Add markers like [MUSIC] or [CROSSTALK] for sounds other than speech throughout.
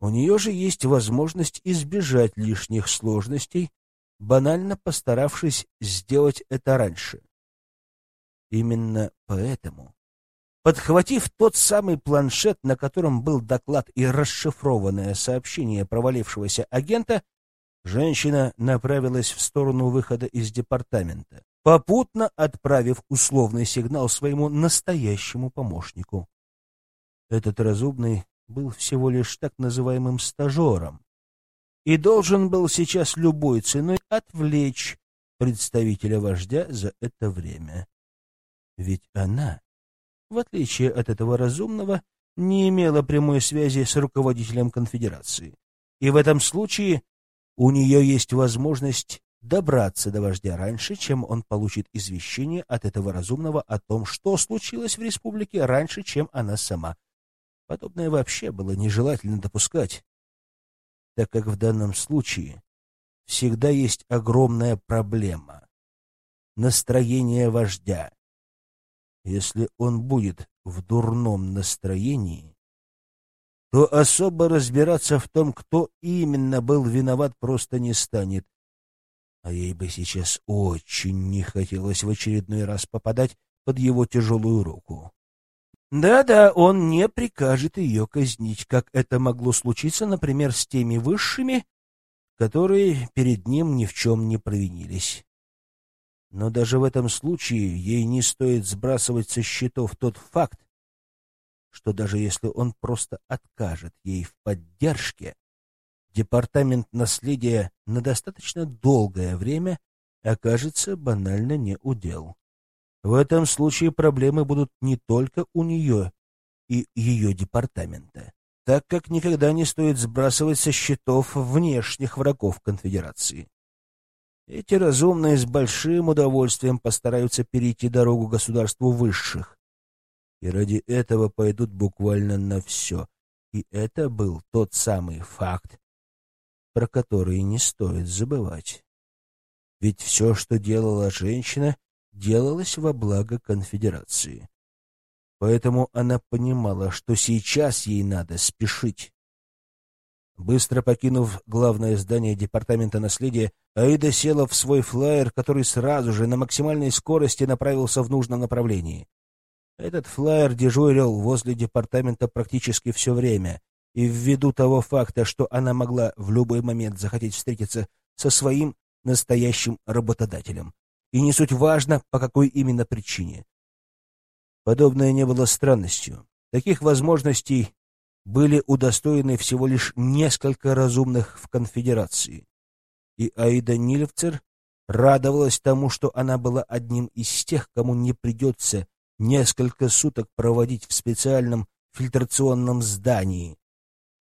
У нее же есть возможность избежать лишних сложностей, банально постаравшись сделать это раньше. Именно поэтому, подхватив тот самый планшет, на котором был доклад и расшифрованное сообщение провалившегося агента, женщина направилась в сторону выхода из департамента, попутно отправив условный сигнал своему настоящему помощнику. Этот разумный был всего лишь так называемым стажером и должен был сейчас любой ценой отвлечь представителя вождя за это время. Ведь она, в отличие от этого разумного, не имела прямой связи с руководителем конфедерации. И в этом случае у нее есть возможность добраться до вождя раньше, чем он получит извещение от этого разумного о том, что случилось в республике раньше, чем она сама — Подобное вообще было нежелательно допускать, так как в данном случае всегда есть огромная проблема — настроение вождя. Если он будет в дурном настроении, то особо разбираться в том, кто именно был виноват, просто не станет. А ей бы сейчас очень не хотелось в очередной раз попадать под его тяжелую руку. Да-да, он не прикажет ее казнить, как это могло случиться, например, с теми высшими, которые перед ним ни в чем не провинились. Но даже в этом случае ей не стоит сбрасывать со счетов тот факт, что даже если он просто откажет ей в поддержке, департамент наследия на достаточно долгое время окажется банально не удел. В этом случае проблемы будут не только у нее и ее департамента, так как никогда не стоит сбрасывать со счетов внешних врагов конфедерации. Эти разумные с большим удовольствием постараются перейти дорогу государству высших, и ради этого пойдут буквально на все. И это был тот самый факт, про который не стоит забывать. Ведь все, что делала женщина, делалось во благо конфедерации. Поэтому она понимала, что сейчас ей надо спешить. Быстро покинув главное здание Департамента наследия, Аида села в свой флайер, который сразу же на максимальной скорости направился в нужном направлении. Этот флайер дежурил возле департамента практически все время, и ввиду того факта, что она могла в любой момент захотеть встретиться со своим настоящим работодателем, и не суть важно, по какой именно причине. Подобное не было странностью. Таких возможностей были удостоены всего лишь несколько разумных в конфедерации. И Аида Нилевцер радовалась тому, что она была одним из тех, кому не придется несколько суток проводить в специальном фильтрационном здании,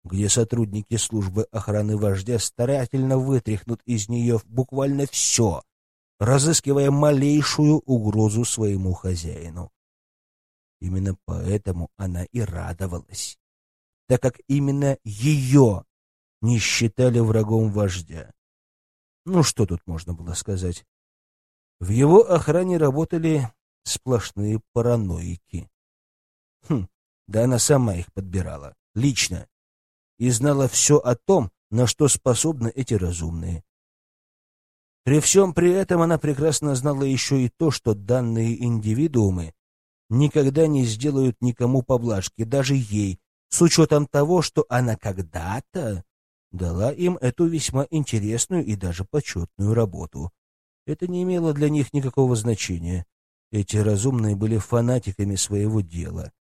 где сотрудники службы охраны вождя старательно вытряхнут из нее буквально все, разыскивая малейшую угрозу своему хозяину. Именно поэтому она и радовалась, так как именно ее не считали врагом вождя. Ну, что тут можно было сказать? В его охране работали сплошные параноики. Хм, да она сама их подбирала, лично, и знала все о том, на что способны эти разумные. При всем при этом она прекрасно знала еще и то, что данные индивидуумы никогда не сделают никому поблажки, даже ей, с учетом того, что она когда-то дала им эту весьма интересную и даже почетную работу. Это не имело для них никакого значения. Эти разумные были фанатиками своего дела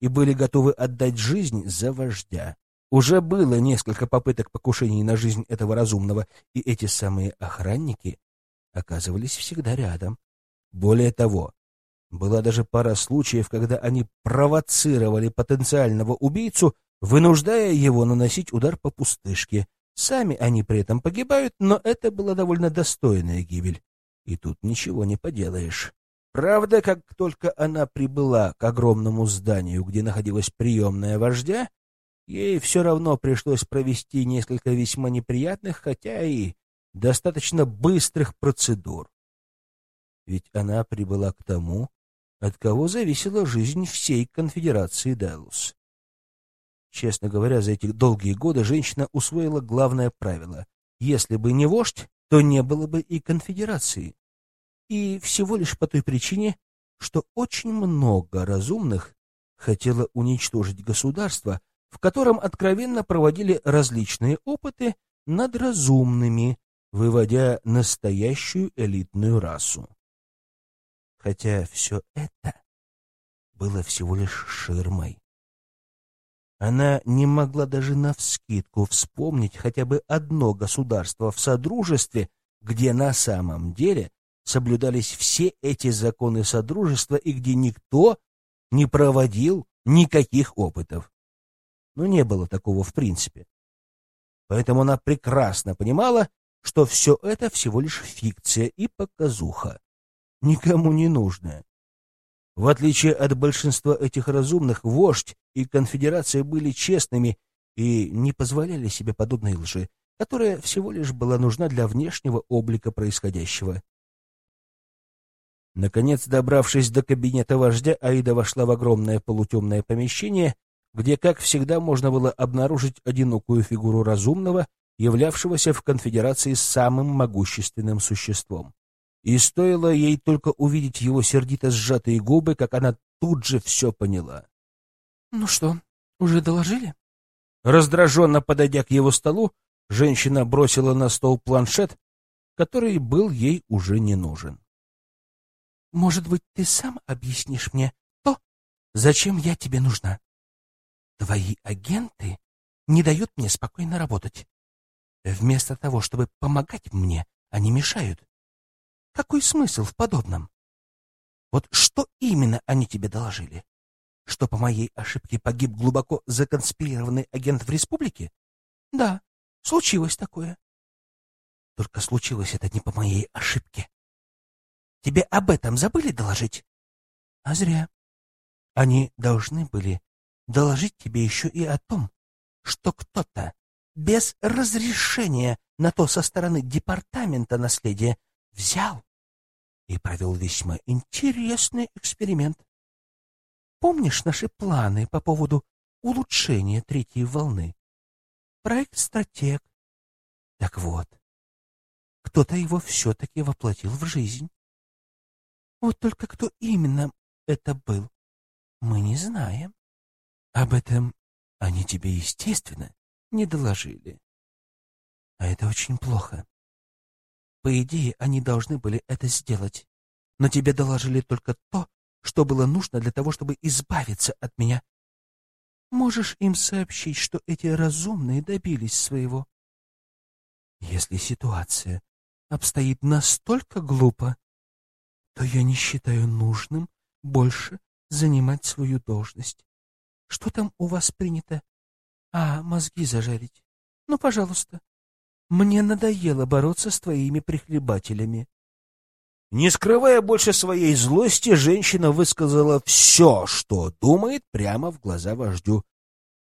и были готовы отдать жизнь за вождя. Уже было несколько попыток покушений на жизнь этого разумного, и эти самые охранники оказывались всегда рядом. Более того, была даже пара случаев, когда они провоцировали потенциального убийцу, вынуждая его наносить удар по пустышке. Сами они при этом погибают, но это была довольно достойная гибель. И тут ничего не поделаешь. Правда, как только она прибыла к огромному зданию, где находилась приемная вождя, Ей все равно пришлось провести несколько весьма неприятных, хотя и достаточно быстрых процедур. Ведь она прибыла к тому, от кого зависела жизнь всей конфедерации Делус. Честно говоря, за эти долгие годы женщина усвоила главное правило. Если бы не вождь, то не было бы и конфедерации. И всего лишь по той причине, что очень много разумных хотело уничтожить государство, в котором откровенно проводили различные опыты над разумными, выводя настоящую элитную расу. Хотя все это было всего лишь ширмой. Она не могла даже навскидку вспомнить хотя бы одно государство в Содружестве, где на самом деле соблюдались все эти законы Содружества и где никто не проводил никаких опытов. Но не было такого в принципе. Поэтому она прекрасно понимала, что все это всего лишь фикция и показуха, никому не нужная. В отличие от большинства этих разумных, вождь и конфедерация были честными и не позволяли себе подобной лжи, которая всего лишь была нужна для внешнего облика происходящего. Наконец, добравшись до кабинета вождя, Аида вошла в огромное полутемное помещение, где, как всегда, можно было обнаружить одинокую фигуру разумного, являвшегося в конфедерации самым могущественным существом. И стоило ей только увидеть его сердито сжатые губы, как она тут же все поняла. — Ну что, уже доложили? Раздраженно подойдя к его столу, женщина бросила на стол планшет, который был ей уже не нужен. — Может быть, ты сам объяснишь мне то, зачем я тебе нужна? Твои агенты не дают мне спокойно работать. Вместо того, чтобы помогать мне, они мешают. Какой смысл в подобном? Вот что именно они тебе доложили? Что по моей ошибке погиб глубоко законспирированный агент в республике? Да, случилось такое. Только случилось это не по моей ошибке. Тебе об этом забыли доложить? А зря. Они должны были доложить тебе еще и о том, что кто-то без разрешения на то со стороны департамента наследия взял и провел весьма интересный эксперимент. Помнишь наши планы по поводу улучшения третьей волны? Проект «Стратег». Так вот, кто-то его все-таки воплотил в жизнь. Вот только кто именно это был, мы не знаем. Об этом они тебе, естественно, не доложили. А это очень плохо. По идее, они должны были это сделать. Но тебе доложили только то, что было нужно для того, чтобы избавиться от меня. Можешь им сообщить, что эти разумные добились своего. Если ситуация обстоит настолько глупо, то я не считаю нужным больше занимать свою должность. Что там у вас принято? А, мозги зажарить. Ну, пожалуйста. Мне надоело бороться с твоими прихлебателями. Не скрывая больше своей злости, женщина высказала все, что думает, прямо в глаза вождю,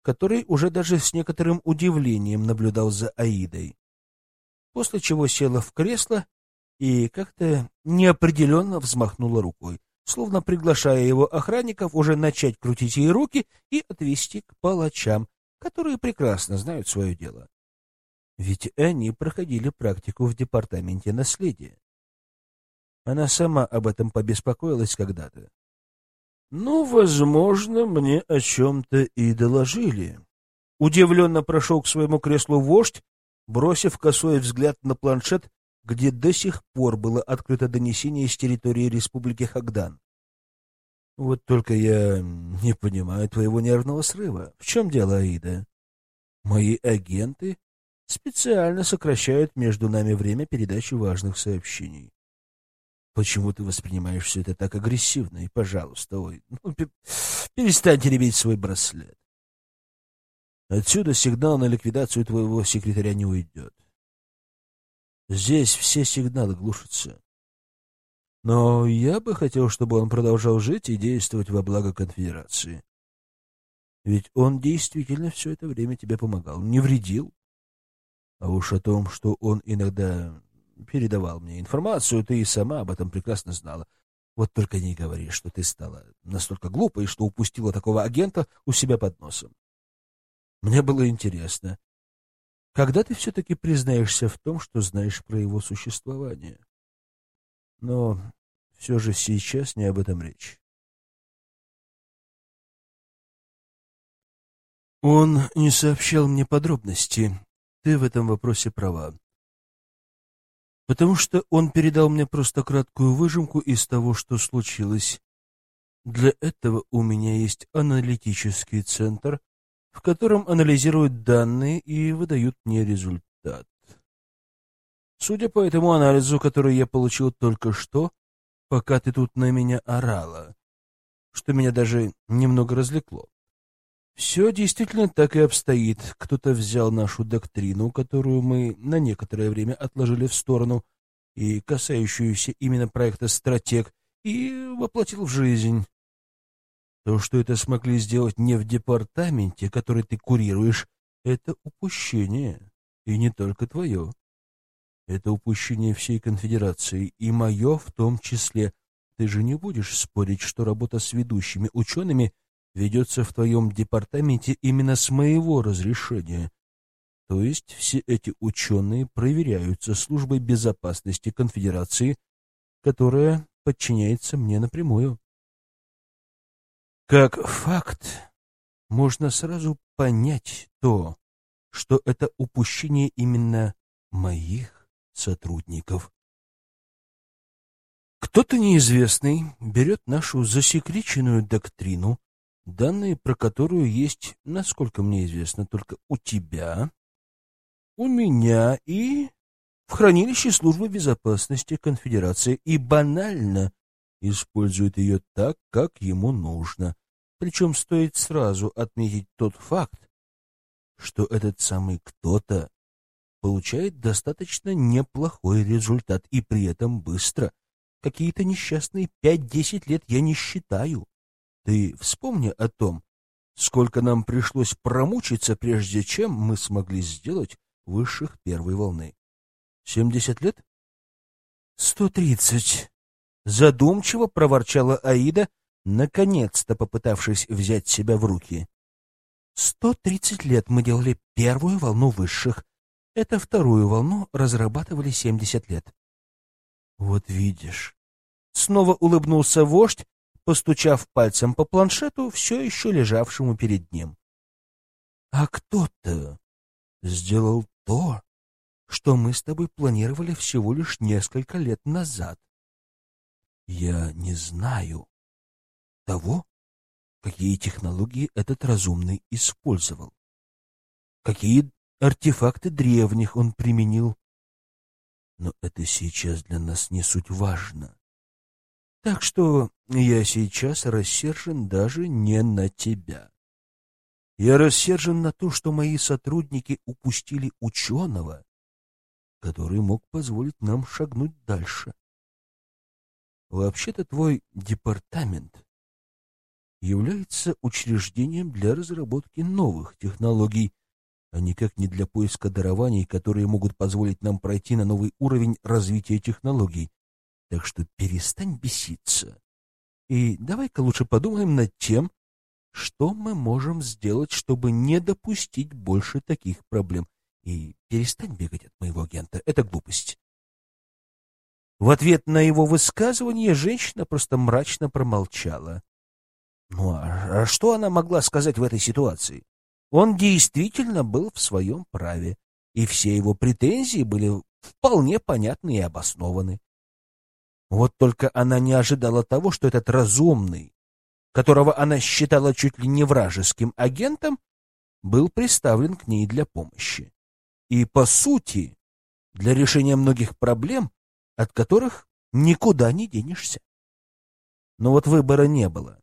который уже даже с некоторым удивлением наблюдал за Аидой. После чего села в кресло и как-то неопределенно взмахнула рукой, словно приглашая его охранников уже начать крутить ей руки и отвести к палачам, которые прекрасно знают свое дело. Ведь они проходили практику в департаменте наследия. Она сама об этом побеспокоилась когда-то. Ну, возможно, мне о чем-то и доложили. Удивленно прошел к своему креслу вождь, бросив косой взгляд на планшет, где до сих пор было открыто донесение из территории Республики Хагдан. Вот только я не понимаю твоего нервного срыва. В чем дело, Аида? Мои агенты специально сокращают между нами время передачи важных сообщений. Почему ты воспринимаешь все это так агрессивно? И, пожалуйста, ой, ну, перестань теребить свой браслет. Отсюда сигнал на ликвидацию твоего секретаря не уйдет. Здесь все сигналы глушатся. Но я бы хотел, чтобы он продолжал жить и действовать во благо конфедерации. Ведь он действительно все это время тебе помогал, не вредил. А уж о том, что он иногда передавал мне информацию, ты и сама об этом прекрасно знала. Вот только не говори, что ты стала настолько глупой, что упустила такого агента у себя под носом. Мне было интересно, когда ты все-таки признаешься в том, что знаешь про его существование? Но все же сейчас не об этом речь. Он не сообщал мне подробности. Ты в этом вопросе права. Потому что он передал мне просто краткую выжимку из того, что случилось. Для этого у меня есть аналитический центр, в котором анализируют данные и выдают мне результат. Судя по этому анализу, который я получил только что, пока ты тут на меня орала, что меня даже немного развлекло. Все действительно так и обстоит. Кто-то взял нашу доктрину, которую мы на некоторое время отложили в сторону, и касающуюся именно проекта «Стратег», и воплотил в жизнь. То, что это смогли сделать не в департаменте, который ты курируешь, это упущение. И не только твое. Это упущение всей конфедерации, и мое в том числе. Ты же не будешь спорить, что работа с ведущими учеными ведется в твоем департаменте именно с моего разрешения. То есть все эти ученые проверяются службой безопасности конфедерации, которая подчиняется мне напрямую. Как факт, можно сразу понять то, что это упущение именно моих сотрудников. Кто-то неизвестный берет нашу засекреченную доктрину, данные про которую есть, насколько мне известно, только у тебя, у меня и в хранилище службы безопасности конфедерации и банально использует ее так, как ему нужно. Причем стоит сразу отметить тот факт, что этот самый кто-то получает достаточно неплохой результат и при этом быстро. Какие-то несчастные пять-десять лет я не считаю. Ты вспомни о том, сколько нам пришлось промучиться, прежде чем мы смогли сделать высших первой волны. Семьдесят лет? Сто тридцать. Задумчиво проворчала Аида, наконец-то попытавшись взять себя в руки. Сто тридцать лет мы делали первую волну высших. Это вторую волну разрабатывали семьдесят лет. Вот видишь. Снова улыбнулся вождь, постучав пальцем по планшету, все еще лежавшему перед ним. А кто-то сделал то, что мы с тобой планировали всего лишь несколько лет назад. Я не знаю, того, какие технологии этот разумный использовал, какие артефакты древних он применил. Но это сейчас для нас не суть важно. Так что я сейчас рассержен даже не на тебя. Я рассержен на то, что мои сотрудники упустили ученого, который мог позволить нам шагнуть дальше. Вообще-то твой департамент является учреждением для разработки новых технологий, а никак не для поиска дарований, которые могут позволить нам пройти на новый уровень развития технологий. Так что перестань беситься. И давай-ка лучше подумаем над тем, что мы можем сделать, чтобы не допустить больше таких проблем. И перестань бегать от моего агента. Это глупость. В ответ на его высказывание женщина просто мрачно промолчала. Ну а, а что она могла сказать в этой ситуации? Он действительно был в своем праве, и все его претензии были вполне понятны и обоснованы. Вот только она не ожидала того, что этот разумный, которого она считала чуть ли не вражеским агентом, был приставлен к ней для помощи. И, по сути, для решения многих проблем, от которых никуда не денешься. Но вот выбора не было.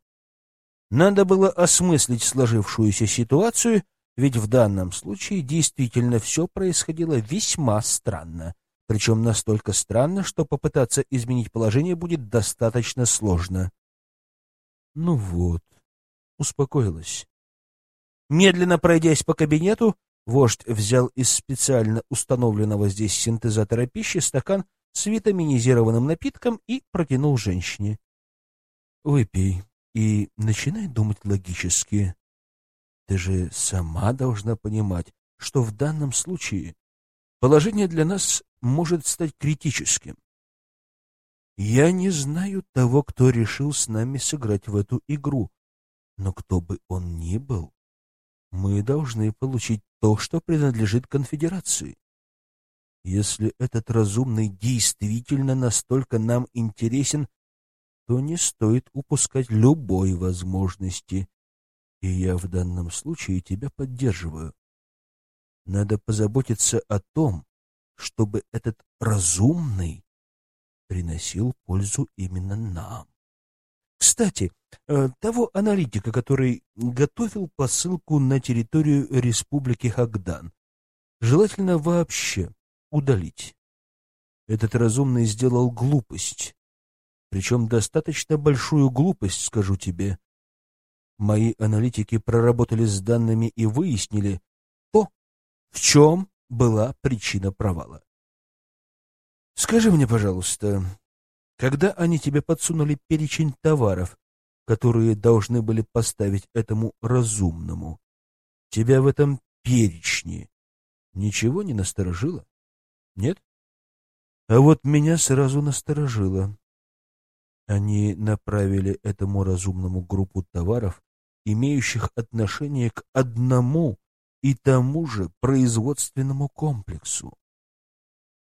Надо было осмыслить сложившуюся ситуацию, ведь в данном случае действительно все происходило весьма странно, причем настолько странно, что попытаться изменить положение будет достаточно сложно. Ну вот, успокоилась. Медленно пройдясь по кабинету, вождь взял из специально установленного здесь синтезатора пищи стакан с витаминизированным напитком и протянул женщине. «Выпей» и начинай думать логически. Ты же сама должна понимать, что в данном случае положение для нас может стать критическим. Я не знаю того, кто решил с нами сыграть в эту игру, но кто бы он ни был, мы должны получить то, что принадлежит конфедерации. Если этот разумный действительно настолько нам интересен, то не стоит упускать любой возможности. И я в данном случае тебя поддерживаю. Надо позаботиться о том, чтобы этот разумный приносил пользу именно нам. Кстати, э, того аналитика, который готовил посылку на территорию Республики Хагдан, желательно вообще удалить. Этот разумный сделал глупость, причем достаточно большую глупость, скажу тебе. Мои аналитики проработали с данными и выяснили то, в чем была причина провала. Скажи мне, пожалуйста, когда они тебе подсунули перечень товаров, которые должны были поставить этому разумному, тебя в этом перечне ничего не насторожило? Нет? А вот меня сразу насторожило. Они направили этому разумному группу товаров, имеющих отношение к одному и тому же производственному комплексу.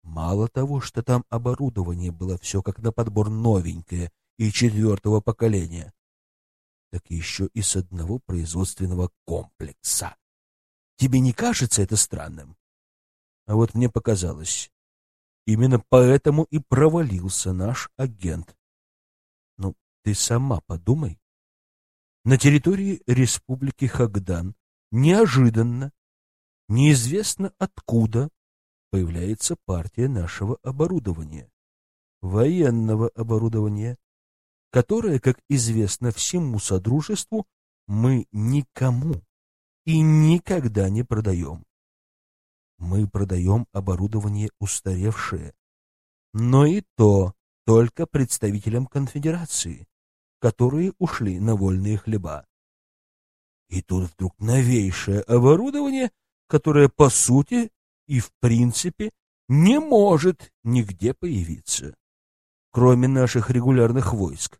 Мало того, что там оборудование было все как на подбор новенькое и четвертого поколения, так еще и с одного производственного комплекса. Тебе не кажется это странным? А вот мне показалось. Именно поэтому и провалился наш агент. Ну, ты сама подумай. На территории Республики Хагдан неожиданно, неизвестно откуда, появляется партия нашего оборудования, военного оборудования, которое, как известно всему Содружеству, мы никому и никогда не продаем. Мы продаем оборудование устаревшее, но и то только представителям конфедерации, которые ушли на вольные хлеба. И тут вдруг новейшее оборудование, которое, по сути, и в принципе не может нигде появиться, кроме наших регулярных войск.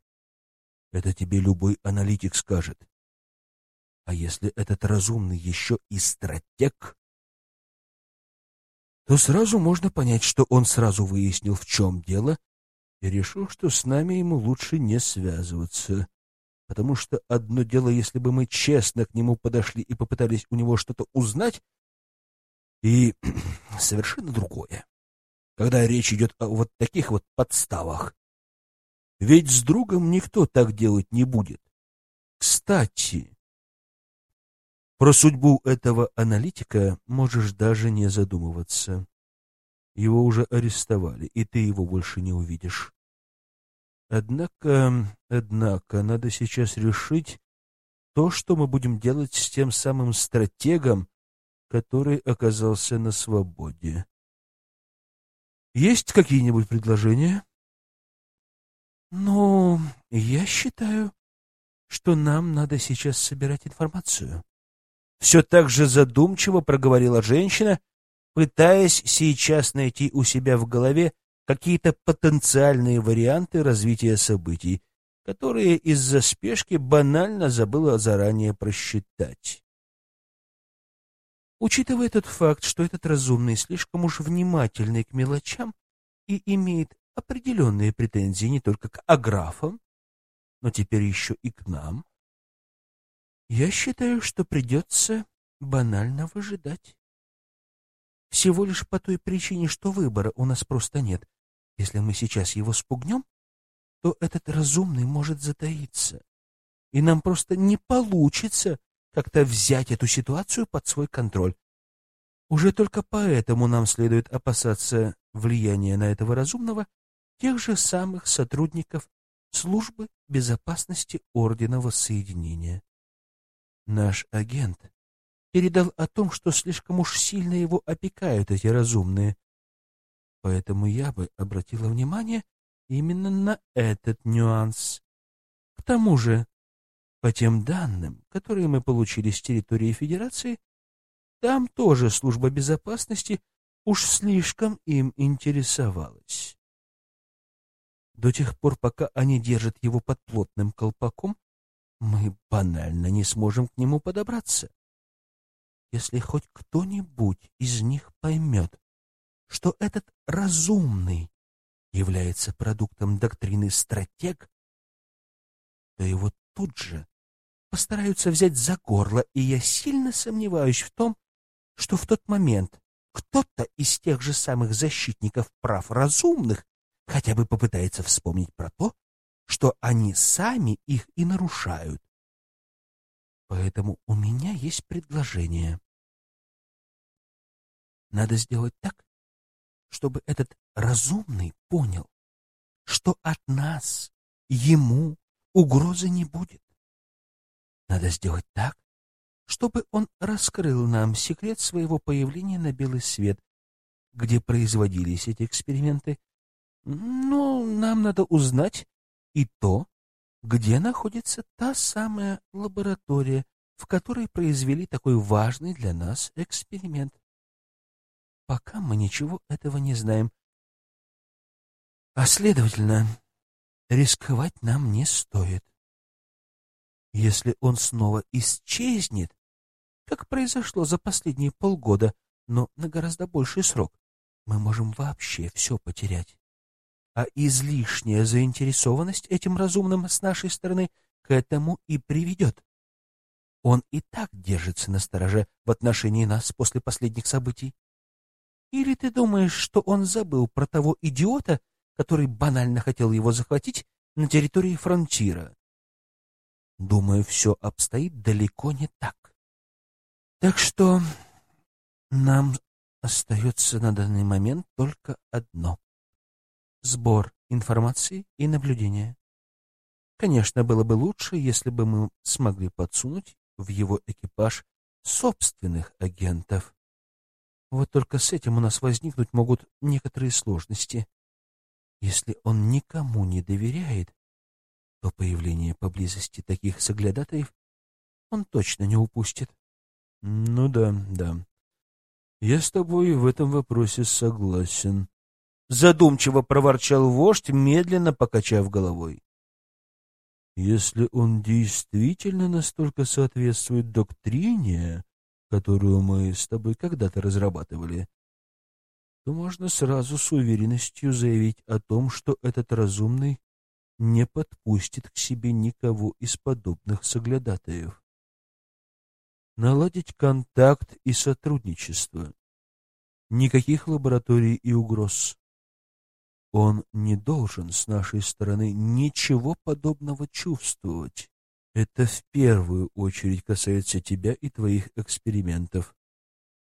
Это тебе любой аналитик скажет. А если этот разумный еще и стратег, то сразу можно понять, что он сразу выяснил, в чем дело, и решил, что с нами ему лучше не связываться. Потому что одно дело, если бы мы честно к нему подошли и попытались у него что-то узнать, и [CLEARS THROAT] совершенно другое, когда речь идет о вот таких вот подставах. Ведь с другом никто так делать не будет. Кстати, про судьбу этого аналитика можешь даже не задумываться. Его уже арестовали, и ты его больше не увидишь. Однако, однако, надо сейчас решить то, что мы будем делать с тем самым стратегом, который оказался на свободе. Есть какие-нибудь предложения? Ну, я считаю, что нам надо сейчас собирать информацию. Все так же задумчиво проговорила женщина, пытаясь сейчас найти у себя в голове какие-то потенциальные варианты развития событий, которые из-за спешки банально забыла заранее просчитать. Учитывая тот факт, что этот разумный слишком уж внимательный к мелочам и имеет определенные претензии не только к аграфам, но теперь еще и к нам, я считаю, что придется банально выжидать. Всего лишь по той причине, что выбора у нас просто нет. Если мы сейчас его спугнем, то этот разумный может затаиться, и нам просто не получится как-то взять эту ситуацию под свой контроль. Уже только поэтому нам следует опасаться влияния на этого разумного тех же самых сотрудников службы безопасности Ордена Воссоединения. Наш агент передал о том, что слишком уж сильно его опекают эти разумные. Поэтому я бы обратила внимание именно на этот нюанс. К тому же По тем данным, которые мы получили с территории Федерации, там тоже служба безопасности уж слишком им интересовалась. До тех пор, пока они держат его под плотным колпаком, мы банально не сможем к нему подобраться. Если хоть кто-нибудь из них поймет, что этот разумный является продуктом доктрины стратег, то его тут же постараются взять за горло, и я сильно сомневаюсь в том, что в тот момент кто-то из тех же самых защитников прав разумных хотя бы попытается вспомнить про то, что они сами их и нарушают. Поэтому у меня есть предложение. Надо сделать так, чтобы этот разумный понял, что от нас ему угрозы не будет. Надо сделать так, чтобы он раскрыл нам секрет своего появления на белый свет, где производились эти эксперименты. Ну, нам надо узнать и то, где находится та самая лаборатория, в которой произвели такой важный для нас эксперимент. Пока мы ничего этого не знаем. А следовательно, рисковать нам не стоит. Если он снова исчезнет, как произошло за последние полгода, но на гораздо больший срок, мы можем вообще все потерять. А излишняя заинтересованность этим разумным с нашей стороны к этому и приведет. Он и так держится на стороже в отношении нас после последних событий. Или ты думаешь, что он забыл про того идиота, который банально хотел его захватить на территории фронтира? Думаю, все обстоит далеко не так. Так что нам остается на данный момент только одно — сбор информации и наблюдения. Конечно, было бы лучше, если бы мы смогли подсунуть в его экипаж собственных агентов. Вот только с этим у нас возникнуть могут некоторые сложности. Если он никому не доверяет, то появление поблизости таких соглядатаев он точно не упустит. Ну да, да. Я с тобой в этом вопросе согласен. Задумчиво проворчал вождь, медленно покачав головой. Если он действительно настолько соответствует доктрине, которую мы с тобой когда-то разрабатывали, то можно сразу с уверенностью заявить о том, что этот разумный не подпустит к себе никого из подобных соглядатаев. Наладить контакт и сотрудничество. Никаких лабораторий и угроз. Он не должен с нашей стороны ничего подобного чувствовать. Это в первую очередь касается тебя и твоих экспериментов.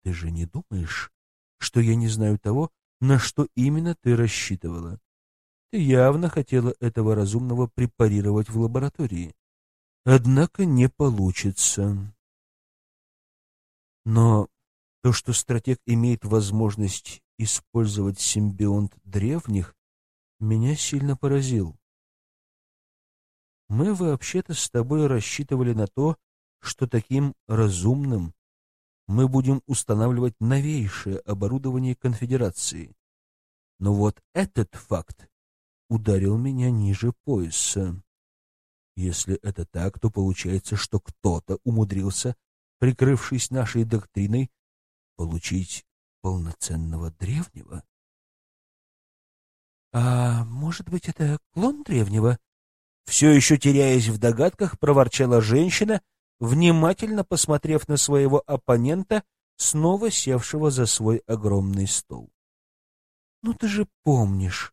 Ты же не думаешь, что я не знаю того, на что именно ты рассчитывала? Ты явно хотела этого разумного препарировать в лаборатории. Однако не получится. Но то, что стратег имеет возможность использовать симбионт древних, меня сильно поразил. Мы вообще-то с тобой рассчитывали на то, что таким разумным мы будем устанавливать новейшее оборудование конфедерации. Но вот этот факт ударил меня ниже пояса. Если это так, то получается, что кто-то умудрился прикрывшись нашей доктриной, получить полноценного древнего? А может быть, это клон древнего? Все еще теряясь в догадках, проворчала женщина, внимательно посмотрев на своего оппонента, снова севшего за свой огромный стол. Ну ты же помнишь,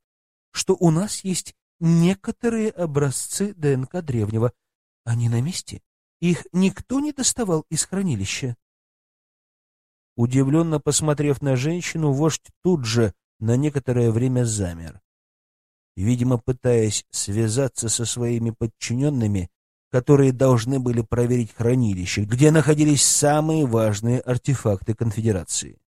что у нас есть некоторые образцы ДНК древнего. Они на месте? Их никто не доставал из хранилища. Удивленно посмотрев на женщину, вождь тут же на некоторое время замер. Видимо, пытаясь связаться со своими подчиненными, которые должны были проверить хранилище, где находились самые важные артефакты конфедерации.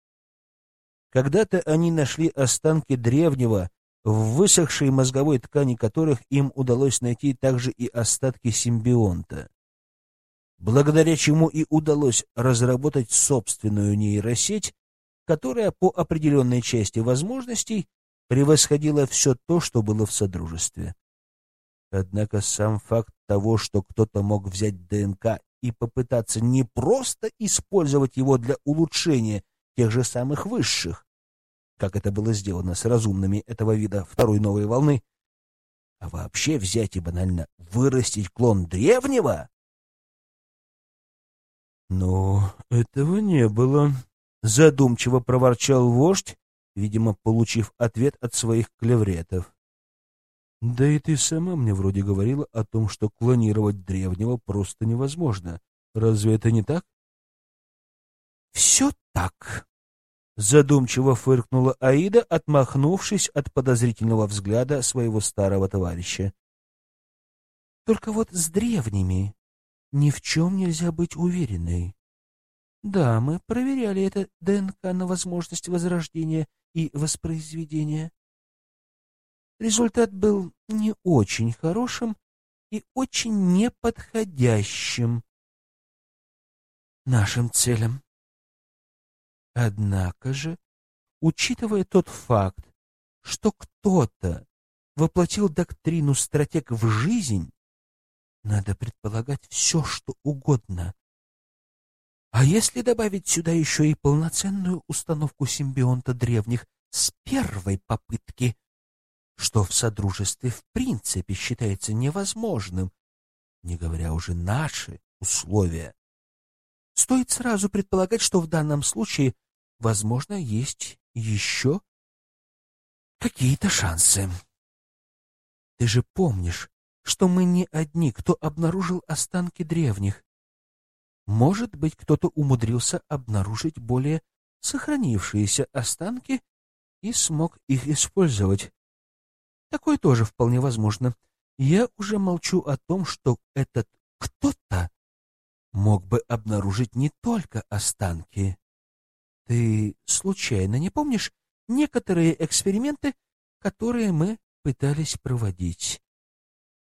Когда-то они нашли останки древнего, в высохшей мозговой ткани которых им удалось найти также и остатки симбионта. Благодаря чему и удалось разработать собственную нейросеть, которая по определенной части возможностей превосходила все то, что было в Содружестве. Однако сам факт того, что кто-то мог взять ДНК и попытаться не просто использовать его для улучшения тех же самых высших, как это было сделано с разумными этого вида второй новой волны, а вообще взять и банально вырастить клон древнего? Но этого не было, задумчиво проворчал вождь, видимо, получив ответ от своих клевретов. Да и ты сама мне вроде говорила о том, что клонировать древнего просто невозможно. Разве это не так? Все так. Задумчиво фыркнула Аида, отмахнувшись от подозрительного взгляда своего старого товарища. Только вот с древними ни в чем нельзя быть уверенной. Да, мы проверяли это ДНК на возможность возрождения и воспроизведения. Результат был не очень хорошим и очень неподходящим нашим целям. Однако же, учитывая тот факт, что кто-то воплотил доктрину стратег в жизнь, надо предполагать все, что угодно. А если добавить сюда еще и полноценную установку симбионта древних с первой попытки, что в Содружестве в принципе считается невозможным, не говоря уже наши условия. Стоит сразу предполагать, что в данном случае, возможно, есть еще какие-то шансы. Ты же помнишь, что мы не одни, кто обнаружил останки древних. Может быть, кто-то умудрился обнаружить более сохранившиеся останки и смог их использовать. Такое тоже вполне возможно. Я уже молчу о том, что этот кто-то мог бы обнаружить не только останки. Ты случайно не помнишь некоторые эксперименты, которые мы пытались проводить?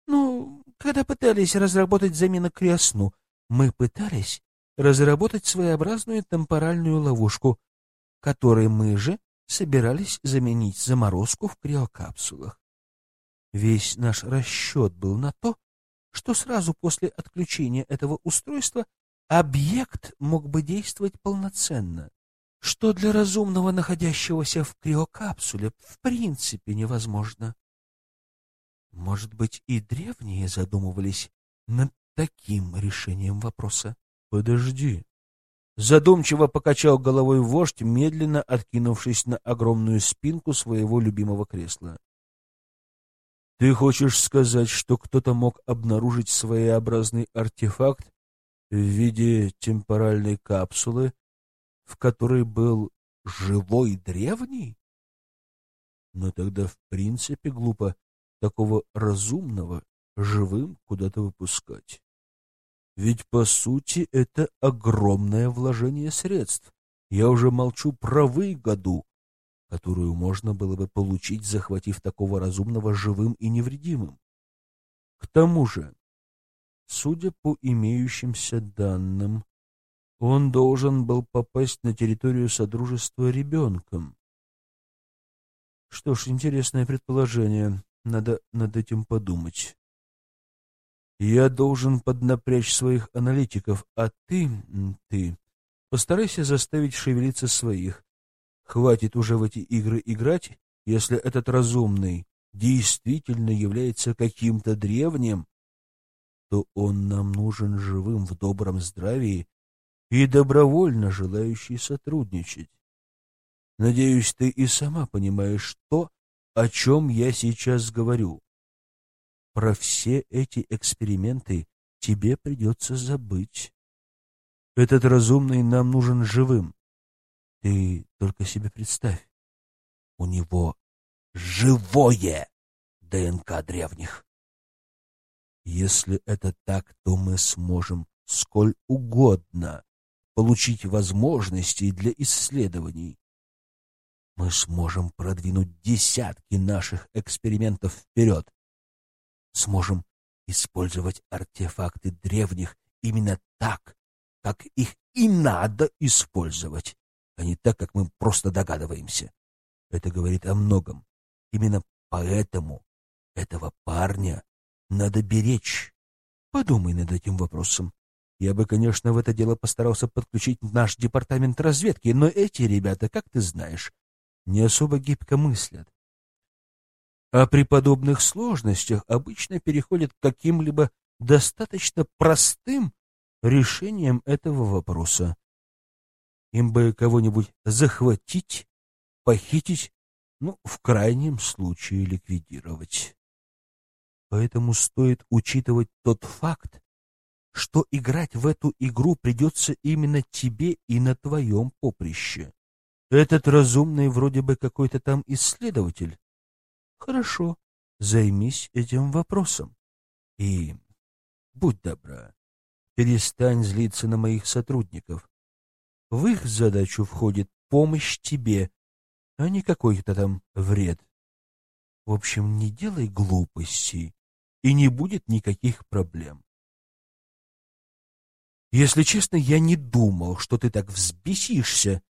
Ну, когда пытались разработать замену кресну, мы пытались разработать своеобразную темпоральную ловушку, которой мы же собирались заменить заморозку в криокапсулах. Весь наш расчет был на то, что сразу после отключения этого устройства объект мог бы действовать полноценно, что для разумного, находящегося в криокапсуле, в принципе невозможно. Может быть, и древние задумывались над таким решением вопроса? Подожди. Задумчиво покачал головой вождь, медленно откинувшись на огромную спинку своего любимого кресла. Ты хочешь сказать, что кто-то мог обнаружить своеобразный артефакт в виде темпоральной капсулы, в которой был живой древний? Но тогда в принципе глупо такого разумного живым куда-то выпускать. Ведь, по сути, это огромное вложение средств. Я уже молчу про выгоду, которую можно было бы получить, захватив такого разумного живым и невредимым. К тому же, судя по имеющимся данным, он должен был попасть на территорию Содружества ребенком. Что ж, интересное предположение. Надо над этим подумать. Я должен поднапрячь своих аналитиков, а ты, ты, постарайся заставить шевелиться своих. Хватит уже в эти игры играть, если этот разумный действительно является каким-то древним, то он нам нужен живым в добром здравии и добровольно желающий сотрудничать. Надеюсь, ты и сама понимаешь то, о чем я сейчас говорю. Про все эти эксперименты тебе придется забыть. Этот разумный нам нужен живым. Ты только себе представь. У него живое ДНК древних. Если это так, то мы сможем сколь угодно получить возможности для исследований. Мы сможем продвинуть десятки наших экспериментов вперед. Сможем использовать артефакты древних именно так, как их и надо использовать, а не так, как мы просто догадываемся. Это говорит о многом. Именно поэтому этого парня надо беречь. Подумай над этим вопросом. Я бы, конечно, в это дело постарался подключить наш департамент разведки, но эти ребята, как ты знаешь, не особо гибко мыслят. А при подобных сложностях обычно переходят к каким-либо достаточно простым решением этого вопроса. Им бы кого-нибудь захватить, похитить, ну, в крайнем случае ликвидировать. Поэтому стоит учитывать тот факт, что играть в эту игру придется именно тебе и на твоем поприще. Этот разумный вроде бы какой-то там исследователь. Хорошо, займись этим вопросом. И будь добра, перестань злиться на моих сотрудников. В их задачу входит помощь тебе, а не какой-то там вред. В общем, не делай глупостей, и не будет никаких проблем. Если честно, я не думал, что ты так взбесишься,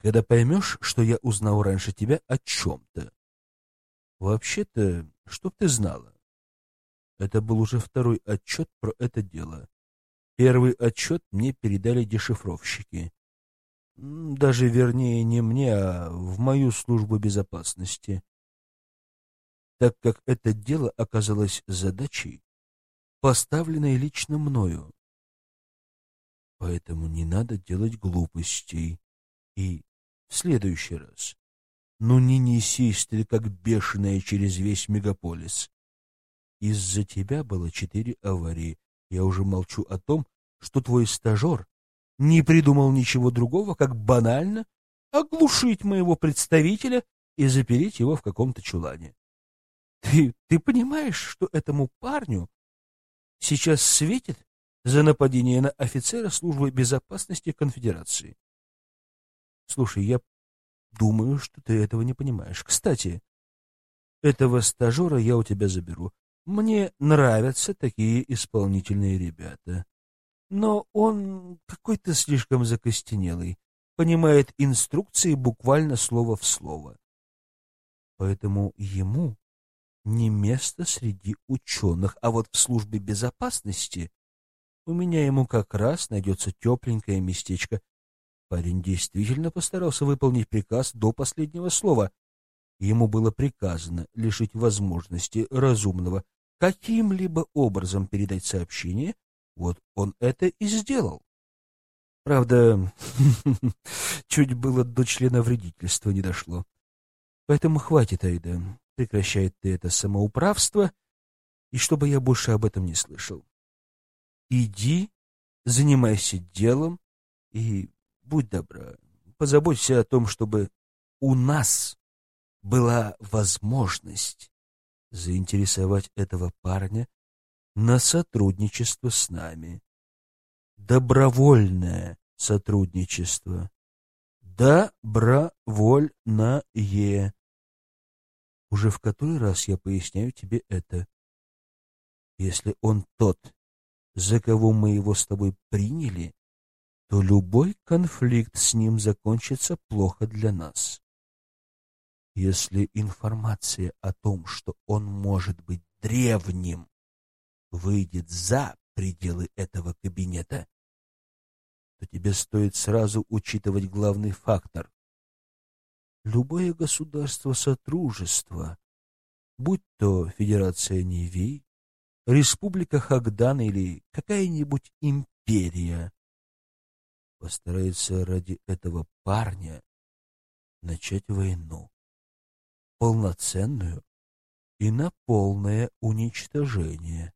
когда поймешь, что я узнал раньше тебя о чем-то. Вообще-то, чтоб ты знала, это был уже второй отчет про это дело. Первый отчет мне передали дешифровщики. Даже, вернее, не мне, а в мою службу безопасности. Так как это дело оказалось задачей, поставленной лично мною. Поэтому не надо делать глупостей. И в следующий раз, ну не несись ты как бешеная через весь мегаполис. Из-за тебя было четыре аварии. Я уже молчу о том, что твой стажер не придумал ничего другого, как банально оглушить моего представителя и запереть его в каком-то чулане. Ты, ты понимаешь, что этому парню сейчас светит за нападение на офицера службы безопасности конфедерации. Слушай, я думаю, что ты этого не понимаешь. Кстати, этого стажера я у тебя заберу. Мне нравятся такие исполнительные ребята. Но он какой-то слишком закостенелый, понимает инструкции буквально слово в слово. Поэтому ему не место среди ученых, а вот в службе безопасности у меня ему как раз найдется тепленькое местечко. Парень действительно постарался выполнить приказ до последнего слова. Ему было приказано лишить возможности разумного каким-либо образом передать сообщение, вот он это и сделал. Правда, [LAUGHS] чуть было до члена вредительства не дошло. Поэтому хватит, Айда, прекращает ты это самоуправство, и чтобы я больше об этом не слышал. Иди, занимайся делом и будь добра, позаботься о том, чтобы у нас была возможность заинтересовать этого парня на сотрудничество с нами. Добровольное сотрудничество. Добровольное. Уже в который раз я поясняю тебе это. Если он тот, за кого мы его с тобой приняли, то любой конфликт с ним закончится плохо для нас. Если информация о том, что он может быть древним, выйдет за пределы этого кабинета, то тебе стоит сразу учитывать главный фактор. Любое государство сотрудничества, будь то Федерация Невей, республика Хагдан или какая-нибудь империя постарается ради этого парня начать войну, полноценную и на полное уничтожение.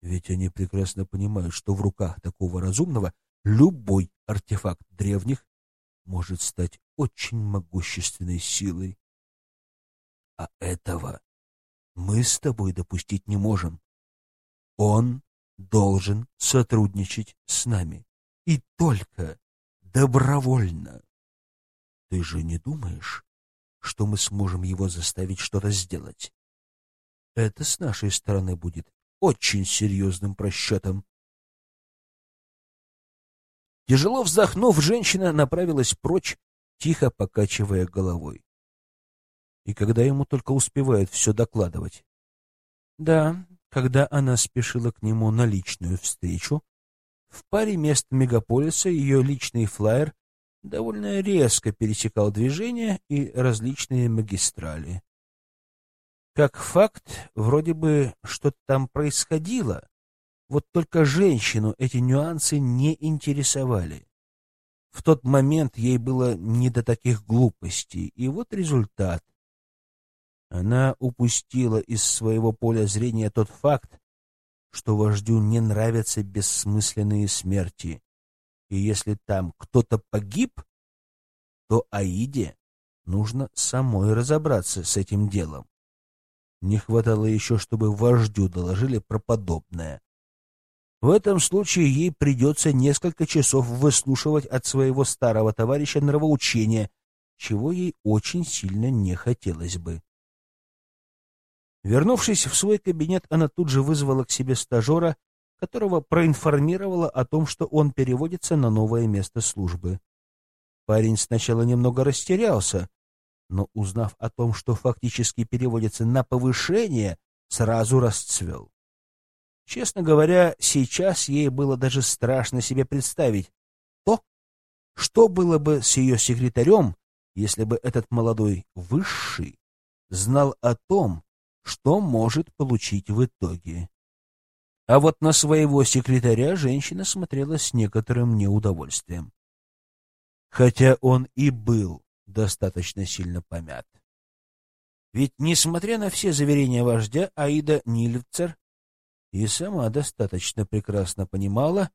Ведь они прекрасно понимают, что в руках такого разумного любой артефакт древних может стать очень могущественной силой. А этого мы с тобой допустить не можем. Он должен сотрудничать с нами. И только добровольно. Ты же не думаешь, что мы сможем его заставить что-то сделать? Это с нашей стороны будет очень серьезным просчетом. Тяжело вздохнув, женщина направилась прочь, тихо покачивая головой. И когда ему только успевает все докладывать. Да, когда она спешила к нему на личную встречу, в паре мест мегаполиса ее личный флайер довольно резко пересекал движения и различные магистрали. Как факт, вроде бы что-то там происходило, вот только женщину эти нюансы не интересовали. В тот момент ей было не до таких глупостей, и вот результат. Она упустила из своего поля зрения тот факт, что вождю не нравятся бессмысленные смерти. И если там кто-то погиб, то Аиде нужно самой разобраться с этим делом. Не хватало еще, чтобы вождю доложили про подобное. В этом случае ей придется несколько часов выслушивать от своего старого товарища нравоучения, чего ей очень сильно не хотелось бы. Вернувшись в свой кабинет, она тут же вызвала к себе стажера, которого проинформировала о том, что он переводится на новое место службы. Парень сначала немного растерялся, но, узнав о том, что фактически переводится на повышение, сразу расцвел. Честно говоря, сейчас ей было даже страшно себе представить то, что было бы с ее секретарем, если бы этот молодой высший знал о том, что может получить в итоге. А вот на своего секретаря женщина смотрела с некоторым неудовольствием. Хотя он и был достаточно сильно помят. Ведь, несмотря на все заверения вождя, Аида Нильцер и сама достаточно прекрасно понимала,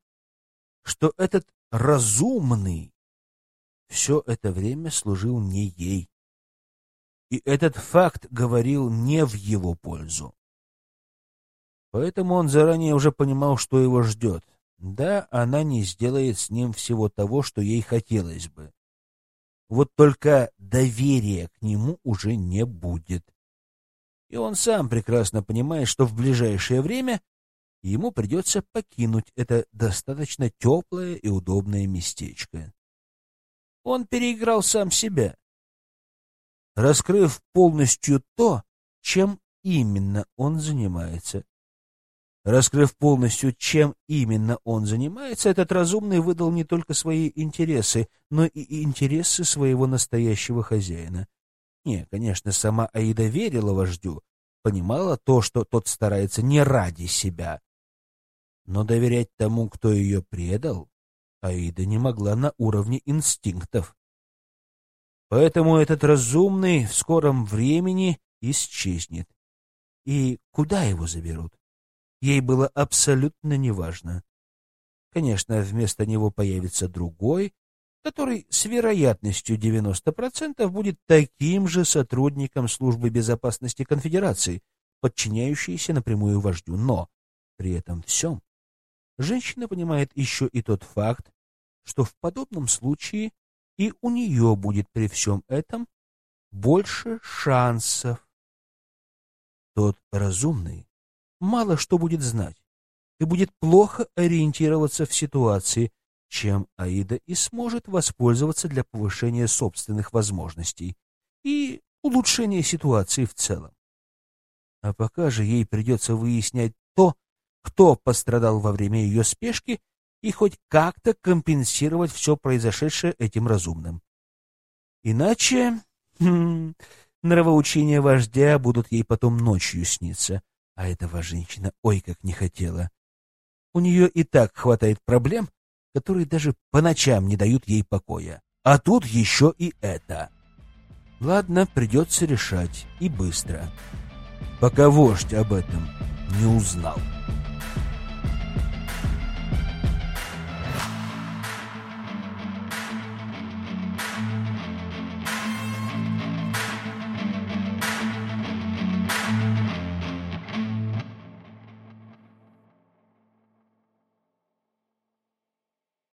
что этот разумный все это время служил не ей, и этот факт говорил не в его пользу. Поэтому он заранее уже понимал, что его ждет. Да, она не сделает с ним всего того, что ей хотелось бы. Вот только доверия к нему уже не будет. И он сам прекрасно понимает, что в ближайшее время ему придется покинуть это достаточно теплое и удобное местечко. Он переиграл сам себя раскрыв полностью то, чем именно он занимается. Раскрыв полностью, чем именно он занимается, этот разумный выдал не только свои интересы, но и интересы своего настоящего хозяина. Не, конечно, сама Аида верила вождю, понимала то, что тот старается не ради себя. Но доверять тому, кто ее предал, Аида не могла на уровне инстинктов. Поэтому этот разумный в скором времени исчезнет. И куда его заберут? Ей было абсолютно неважно. Конечно, вместо него появится другой, который с вероятностью 90% будет таким же сотрудником службы безопасности конфедерации, подчиняющийся напрямую вождю. Но при этом всем женщина понимает еще и тот факт, что в подобном случае и у нее будет при всем этом больше шансов. Тот разумный мало что будет знать и будет плохо ориентироваться в ситуации, чем Аида и сможет воспользоваться для повышения собственных возможностей и улучшения ситуации в целом. А пока же ей придется выяснять то, кто пострадал во время ее спешки и хоть как-то компенсировать все произошедшее этим разумным. Иначе хм, нравоучения вождя будут ей потом ночью сниться, а этого женщина ой как не хотела. У нее и так хватает проблем, которые даже по ночам не дают ей покоя. А тут еще и это. Ладно, придется решать, и быстро. Пока вождь об этом не узнал.